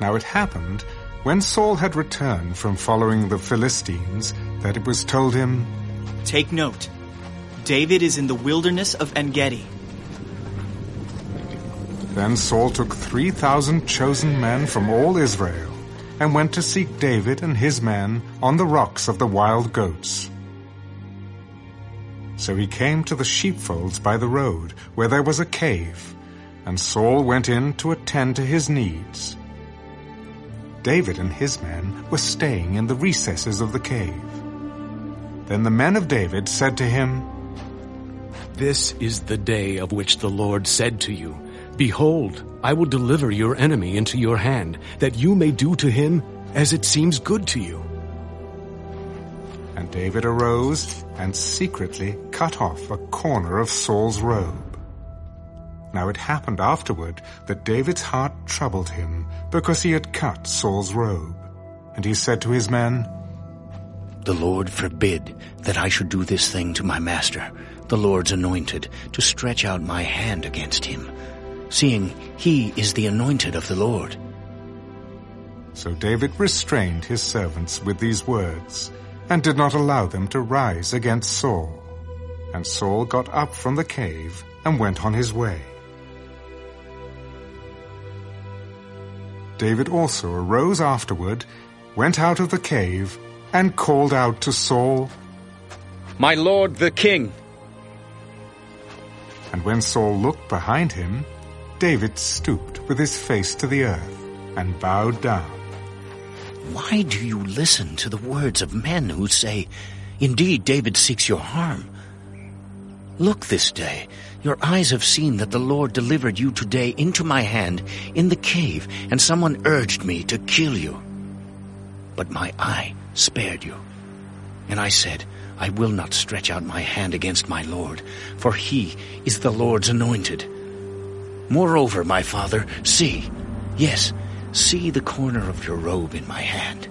Now it happened, when Saul had returned from following the Philistines, that it was told him, Take note. David is in the wilderness of Engedi. Then Saul took 3,000 chosen men from all Israel and went to seek David and his men on the rocks of the wild goats. So he came to the sheepfolds by the road, where there was a cave, and Saul went in to attend to his needs. David and his men were staying in the recesses of the cave. Then the men of David said to him, This is the day of which the Lord said to you, Behold, I will deliver your enemy into your hand, that you may do to him as it seems good to you. And David arose and secretly cut off a corner of Saul's robe. Now it happened afterward that David's heart troubled him because he had cut Saul's robe. And he said to his men, The Lord forbid that I should do this thing to my master, the Lord's anointed, to stretch out my hand against him, seeing he is the anointed of the Lord. So David restrained his servants with these words, and did not allow them to rise against Saul. And Saul got up from the cave and went on his way. David also arose afterward, went out of the cave, and called out to Saul, My lord the king! And when Saul looked behind him, David stooped with his face to the earth and bowed down. Why do you listen to the words of men who say, Indeed, David seeks your harm? Look this day, your eyes have seen that the Lord delivered you today into my hand in the cave, and someone urged me to kill you. But my eye spared you. And I said, I will not stretch out my hand against my Lord, for he is the Lord's anointed. Moreover, my father, see, yes, see the corner of your robe in my hand.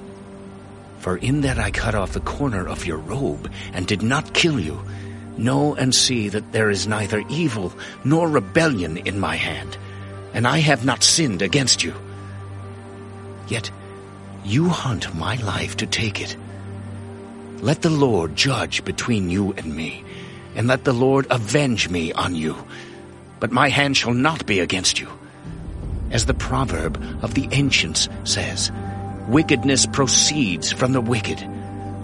For in that I cut off the corner of your robe and did not kill you, Know and see that there is neither evil nor rebellion in my hand, and I have not sinned against you. Yet you hunt my life to take it. Let the Lord judge between you and me, and let the Lord avenge me on you. But my hand shall not be against you. As the proverb of the ancients says, Wickedness proceeds from the wicked,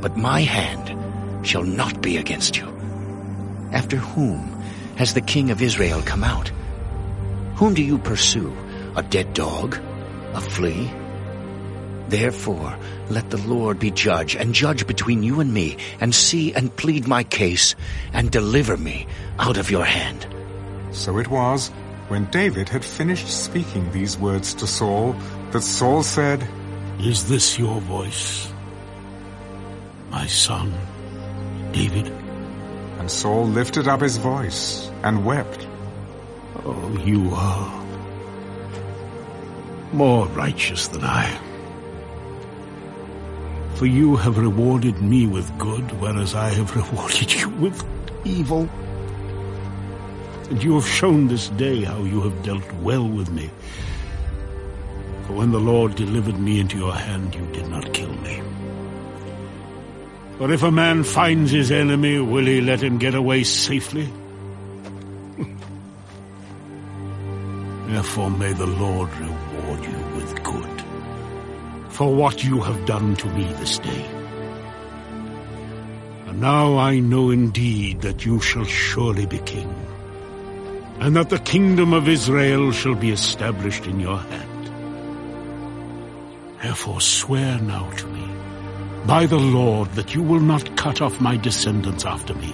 but my hand shall not be against you. After whom has the king of Israel come out? Whom do you pursue? A dead dog? A flea? Therefore, let the Lord be judge, and judge between you and me, and see and plead my case, and deliver me out of your hand. So it was, when David had finished speaking these words to Saul, that Saul said, Is this your voice, my son, David? And Saul lifted up his voice and wept. Oh, you are more righteous than I. For you have rewarded me with good, whereas I have rewarded you with evil. And you have shown this day how you have dealt well with me. For when the Lord delivered me into your hand, you did not kill me. For if a man finds his enemy, will he let him get away safely? Therefore may the Lord reward you with good for what you have done to me this day. And now I know indeed that you shall surely be king, and that the kingdom of Israel shall be established in your hand. Therefore swear now to me, by the Lord, that you will not cut off my descendants after me,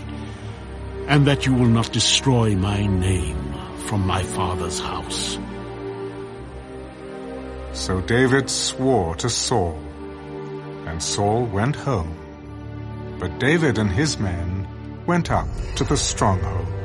and that you will not destroy my name from my father's house. So David swore to Saul, and Saul went home. But David and his men went up to the stronghold.